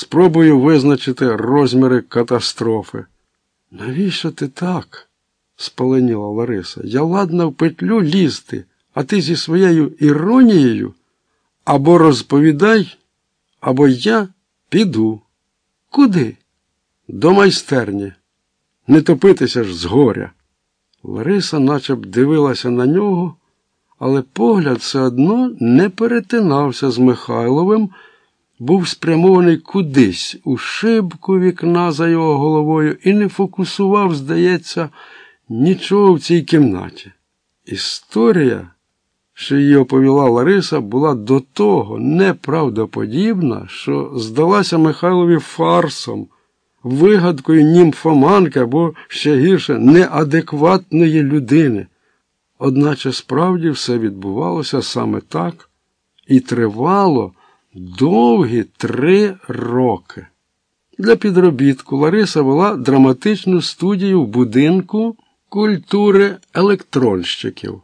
Спробую визначити розміри катастрофи. Навіщо ти так? спаленіла Лариса. Я ладна в петлю лізти, а ти зі своєю іронією або розповідай, або я піду. Куди? До майстерні. Не топитися ж з горя. Лариса наче б дивилася на нього, але погляд все одно не перетинався з Михайловим, був спрямований кудись у шибку вікна за його головою і не фокусував, здається, нічого в цій кімнаті. Історія, що її оповіла Лариса, була до того неправдоподібна, що здалася Михайлові фарсом, вигадкою німфоманки або ще гірше неадекватної людини. Одначе справді все відбувалося саме так і тривало довгі три роки. Для підробітку Лариса вела драматичну студію в будинку культури електронщиків.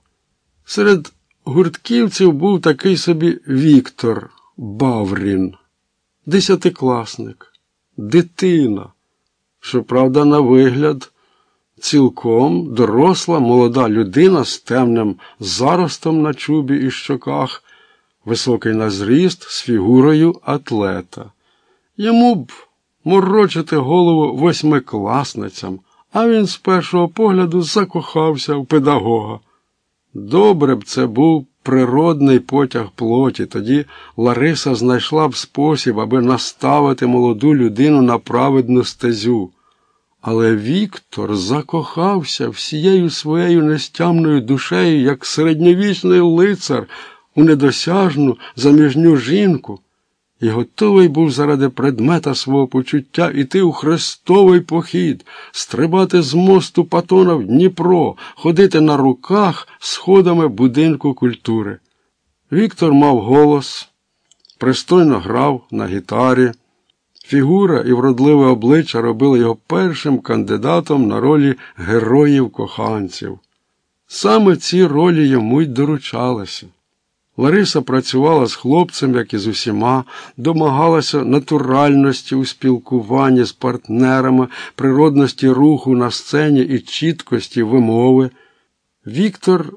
Серед гуртківців був такий собі Віктор Баврін, десятикласник, дитина, щоправда, на вигляд, цілком доросла молода людина з темним заростом на чубі і щоках, високий на зріст з фігурою атлета. Йому б морочити голову восьмикласницям, а він з першого погляду закохався в педагога. Добре б це був природний потяг плоті, тоді Лариса знайшла б спосіб, аби наставити молоду людину на праведну стезю. Але Віктор закохався всією своєю нестямною душею, як середньовічний лицар у недосяжну заміжню жінку і готовий був заради предмета свого почуття іти у хрестовий похід, стрибати з мосту Патона в Дніпро, ходити на руках сходами будинку культури. Віктор мав голос, пристойно грав на гітарі. Фігура і вродливе обличчя робили його першим кандидатом на ролі героїв коханців. Саме ці ролі йому й доручалися. Лариса працювала з хлопцем, як і з усіма, домагалася натуральності у спілкуванні з партнерами, природності руху на сцені і чіткості вимови. Віктор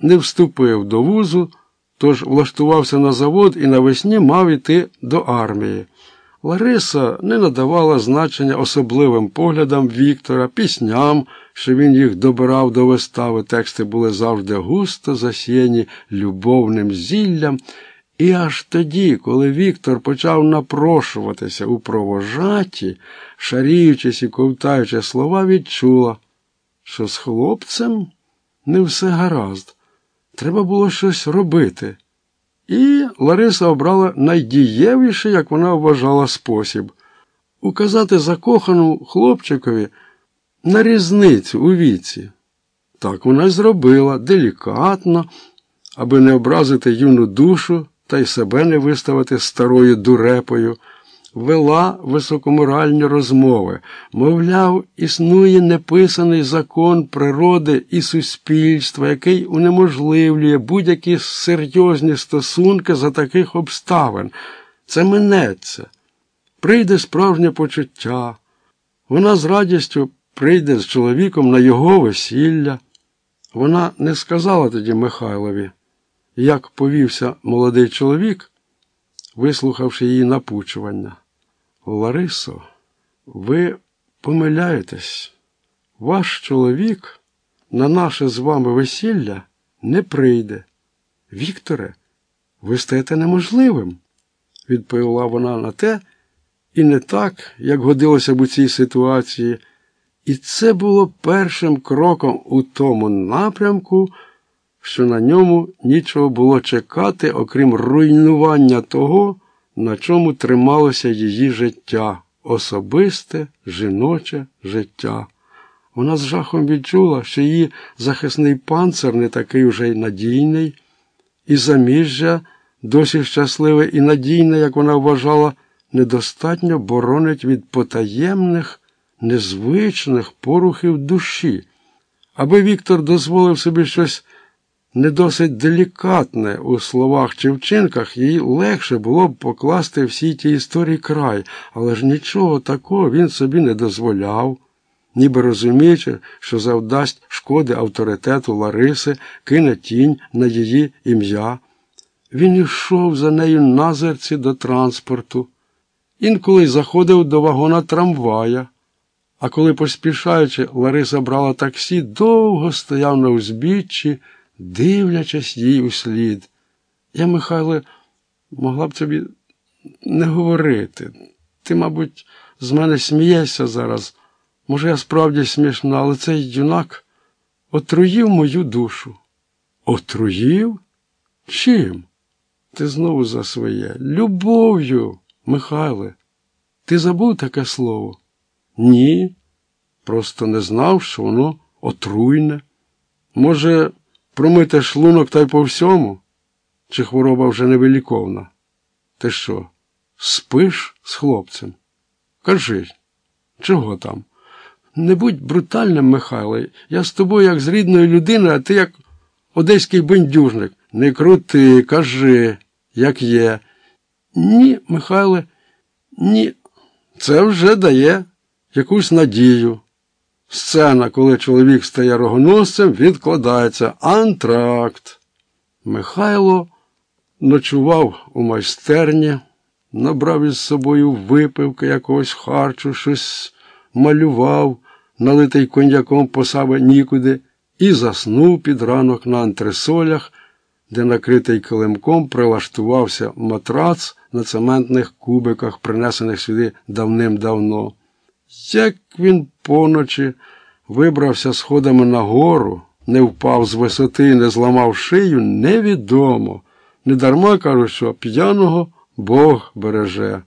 не вступив до вузу, тож влаштувався на завод і навесні мав іти до армії. Лариса не надавала значення особливим поглядам Віктора, пісням, що він їх добирав до вистави. Тексти були завжди густо засіяні любовним зіллям. І аж тоді, коли Віктор почав напрошуватися у провожаті, шаріючись і ковтаючи слова, відчула, що з хлопцем не все гаразд. Треба було щось робити. І Лариса обрала найдієвіший, як вона вважала, спосіб указати закохану хлопчикові на різницю у віці. Так вона й зробила делікатно, аби не образити юну душу та й себе не виставити старою дурепою вела високоморальні розмови, мовляв, існує неписаний закон природи і суспільства, який унеможливлює будь-які серйозні стосунки за таких обставин. Це минеться. Прийде справжнє почуття. Вона з радістю прийде з чоловіком на його весілля. Вона не сказала тоді Михайлові, як повівся молодий чоловік, вислухавши її напучування. Ларисо, ви помиляєтесь. Ваш чоловік на наше з вами весілля не прийде. Вікторе, ви стаєте неможливим, відповіла вона на те, і не так, як годилося б у цій ситуації. І це було першим кроком у тому напрямку, що на ньому нічого було чекати, окрім руйнування того на чому трималося її життя, особисте, жіноче життя. Вона з жахом відчула, що її захисний панцир не такий уже й надійний, і заміжжя досі щасливе і надійне, як вона вважала, недостатньо боронить від потаємних, незвичних порухів душі. Аби Віктор дозволив собі щось не досить делікатне у словах чи вчинках, їй легше було б покласти всій тій історії край, але ж нічого такого він собі не дозволяв, ніби розуміючи, що завдасть шкоди авторитету Лариси, кине тінь на її ім'я. Він йшов за нею на зерці до транспорту, інколи заходив до вагона трамвая. А коли, поспішаючи, Лариса брала таксі, довго стояв на узбіччі, дивлячись їй услід. Я, Михайле, могла б тобі не говорити. Ти, мабуть, з мене смієшся зараз. Може, я справді смішна, але цей юнак отруїв мою душу. Отруїв? Чим? Ти знову за своє. Любов'ю, Михайле. Ти забув таке слово? Ні. Просто не знав, що воно отруйне. Може, промити шлунок та й по всьому? Чи хвороба вже невиліковна? Ти що, спиш з хлопцем? Кажи, чого там? Не будь брутальним, Михайло. Я з тобою як з рідною людиною, а ти як одеський бендюжник. Не крути, кажи, як є. Ні, Михайле, ні. Це вже дає якусь надію. Сцена, коли чоловік стає рогоносцем, відкладається антракт. Михайло ночував у майстерні, набрав із собою випивки якогось харчу, щось малював, налитий коньяком по нікуди, і заснув під ранок на антресолях, де накритий килимком прилаштувався матрац на цементних кубиках, принесених сюди давним-давно. Як він поночі вибрався сходами на гору, не впав з висоти не зламав шию, невідомо. Недарма кажуть, що п'яного Бог береже.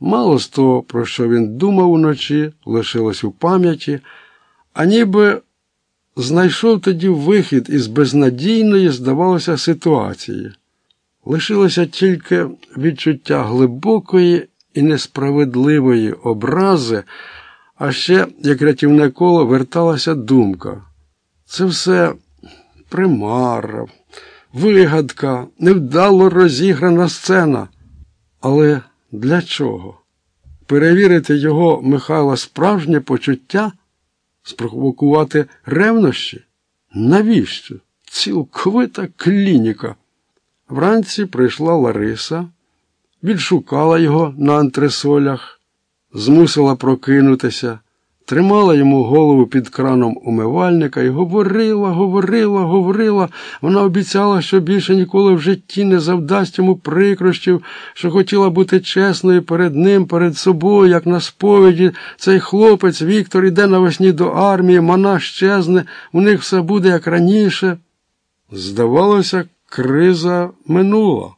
Мало з того, про що він думав уночі, лишилось у пам'яті, а ніби знайшов тоді вихід із безнадійної, здавалося, ситуації. Лишилося тільки відчуття глибокої і несправедливої образи, а ще, як рятівне коло, верталася думка. Це все примара, вигадка, невдало розіграна сцена. Але для чого? Перевірити його Михайла справжнє почуття, спровокувати ревнощі? Навіщо? Цілковита клініка. Вранці прийшла Лариса, відшукала його на антресолях, змусила прокинутися, тримала йому голову під краном умивальника і говорила, говорила, говорила. Вона обіцяла, що більше ніколи в житті не завдасть йому прикрощів, що хотіла бути чесною перед ним, перед собою, як на сповіді. Цей хлопець Віктор іде навесні до армії, мана щезне, у них все буде як раніше. Здавалося, криза минула.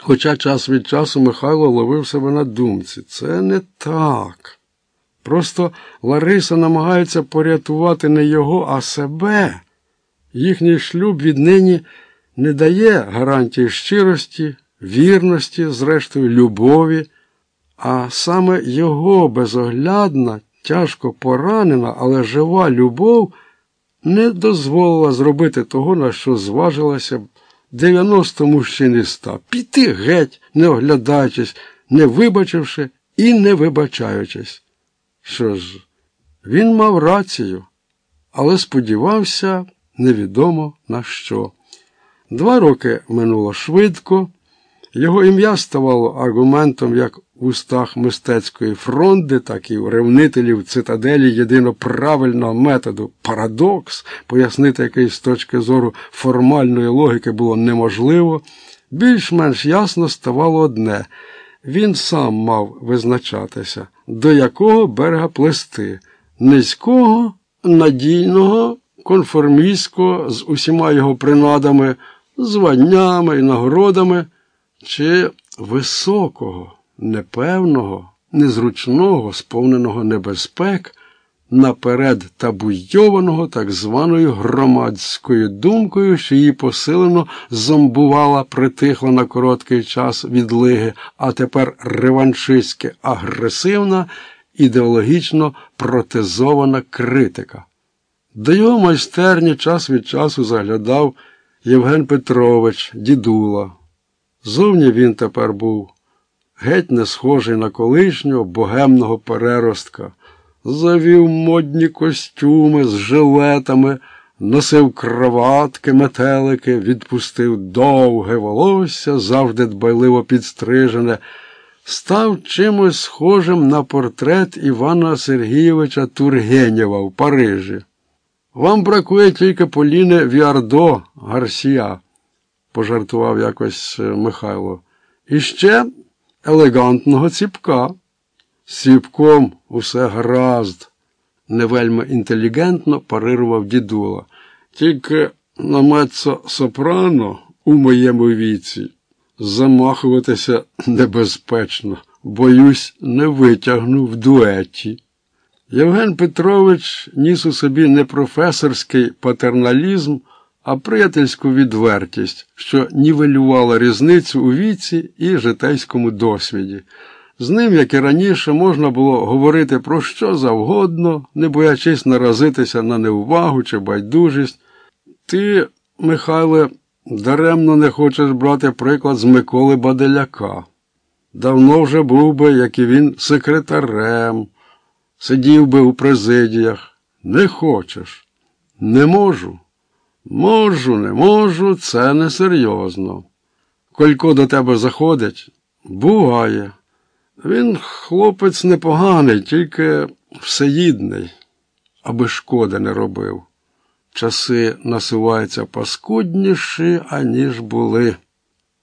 Хоча час від часу Михайло ловив себе на думці. Це не так. Просто Лариса намагається порятувати не його, а себе. Їхній шлюб віднині не дає гарантії щирості, вірності, зрештою, любові, а саме його безоглядна, тяжко поранена, але жива любов не дозволила зробити того, на що зважилася б 90 мужчин із 100. Піти геть, не оглядаючись, не вибачивши і не вибачаючись. Що ж, він мав рацію, але сподівався невідомо на що. Два роки минуло швидко, його ім'я ставало аргументом як устах мистецької фронди, так і у ревнителів цитаделі єдино правильного методу парадокс, пояснити який з точки зору формальної логіки було неможливо, більш-менш ясно ставало одне він сам мав визначатися, до якого берега плести низького, надійного, конформістського з усіма його принадами, званнями і нагородами, чи високого, непевного, незручного, сповненого небезпек, наперед табуйованого так званою громадською думкою, що її посилено зомбувала, притихла на короткий час відлиги, а тепер реваншистськи агресивна, ідеологічно протезована критика. До його майстерні час від часу заглядав Євген Петрович, дідула. Зовні він тепер був геть не схожий на колишнього богемного переростка. Завів модні костюми з жилетами, носив кроватки, метелики, відпустив довге волосся, завжди дбайливо підстрижене, став чимось схожим на портрет Івана Сергійовича Тургенєва в Парижі. Вам бракує тільки Поліни Віардо Гарсія, пожартував якось е, Михайло. І ще елегантного ціпка. Ціпком усе гаразд, невельми інтелігентно парирував дідула. Тільки на меццо сопрано у моєму віці замахуватися небезпечно, боюсь, не витягну в дуеті. Євген Петрович ніс у собі не професорський патерналізм, а приятельську відвертість, що нівелювала різницю у віці і житейському досвіді. З ним, як і раніше, можна було говорити про що завгодно, не боячись наразитися на неувагу чи байдужість. Ти, Михайле, даремно не хочеш брати приклад з Миколи Баделяка. Давно вже був би, як і він, секретарем, сидів би у президіях. Не хочеш. Не можу. Можу, не можу, це несерйозно. Колько до тебе заходить, буває. Він хлопець непоганий, тільки всеїдний, аби шкоди не робив. Часи насуваються паскудніші, аніж були.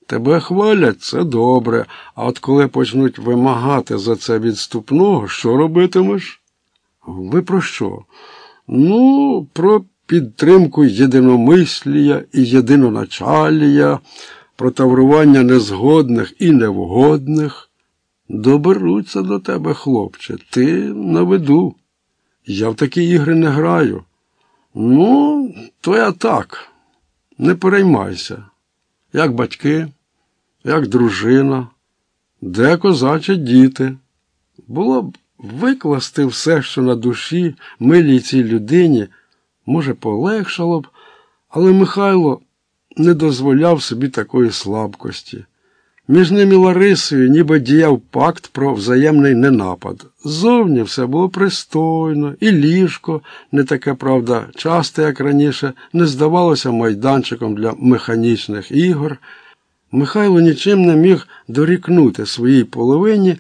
Тебе хвалять, це добре, а от коли почнуть вимагати за це відступного, що робитимеш? Ви про що? Ну, про підтримку єдиномислія і єдиноначалія, про таврування незгодних і невгодних. Доберуться до тебе, хлопче, ти на виду. Я в такі ігри не граю. Ну, то я так. Не переймайся. Як батьки, як дружина, де козачі діти. Було б викласти все, що на душі, милій цій людині, може, полегшало б, але Михайло не дозволяв собі такої слабкості. Між ними Ларисою ніби діяв пакт про взаємний ненапад. Зовні все було пристойно, і ліжко, не таке, правда, часто, як раніше, не здавалося майданчиком для механічних ігор. Михайло нічим не міг дорікнути своїй половині,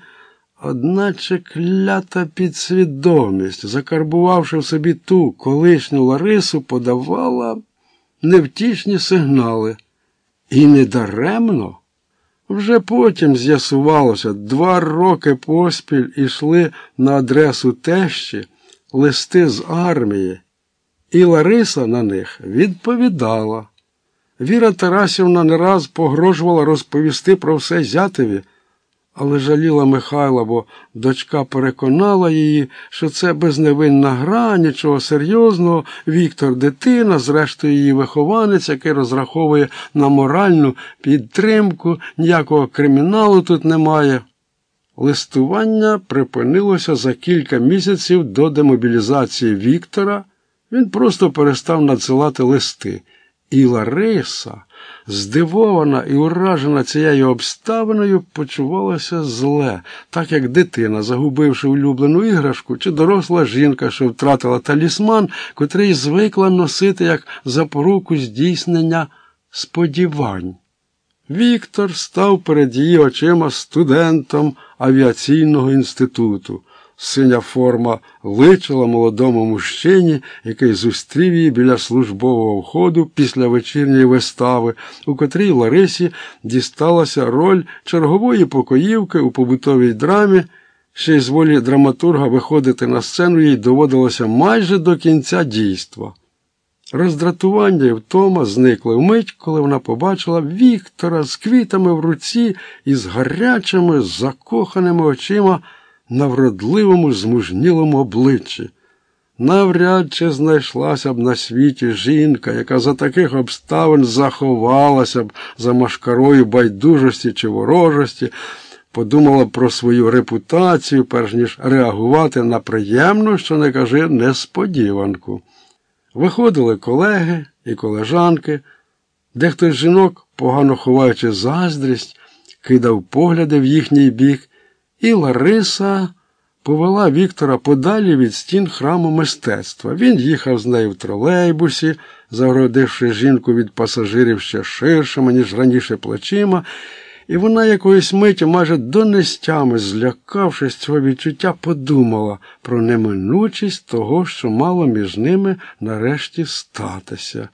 одначе клята підсвідомість, закарбувавши в собі ту колишню Ларису, подавала невтішні сигнали. І недаремно. Вже потім з'ясувалося, два роки поспіль ішли на адресу тещі листи з армії, і Лариса на них відповідала. Віра Тарасівна не раз погрожувала розповісти про все зятеві. Але жаліла Михайла, бо дочка переконала її, що це безневинна гра, нічого серйозного, Віктор дитина, зрештою її вихованець, який розраховує на моральну підтримку, ніякого криміналу тут немає. Листування припинилося за кілька місяців до демобілізації Віктора. Він просто перестав надсилати листи. І Лариса здивована і уражена цією обставиною, почувалася зле, так як дитина, загубивши улюблену іграшку, чи доросла жінка, що втратила талісман, котрий звикла носити як запоруку здійснення сподівань. Віктор став перед її очима студентом авіаційного інституту. Синя форма личила молодому мужчині, який зустрів її біля службового входу після вечірньої вистави, у котрій Ларисі дісталася роль чергової покоївки у побутовій драмі. Ще й з волі драматурга виходити на сцену їй доводилося майже до кінця дійства. Роздратування і втома зникли вмить, коли вона побачила Віктора з квітами в руці і з гарячими, закоханими очима на вродливому, змужнілому обличчі. Навряд чи знайшлася б на світі жінка, яка за таких обставин заховалася б за машкарою байдужості чи ворожості, подумала б про свою репутацію, перш ніж реагувати на приємну, що не кажи, несподіванку. Виходили колеги і колежанки. Дехто з жінок, погано ховаючи заздрість, кидав погляди в їхній бік, і Лариса повела Віктора подалі від стін храму мистецтва. Він їхав з нею в тролейбусі, загородивши жінку від пасажирів ще ширшими, ніж раніше плечима, і вона якоїсь миті, майже донестями, злякавшись цього відчуття, подумала про неминучість того, що мало між ними нарешті статися.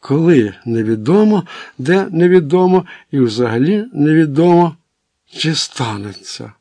Коли невідомо, де невідомо, і взагалі невідомо, чи станеться.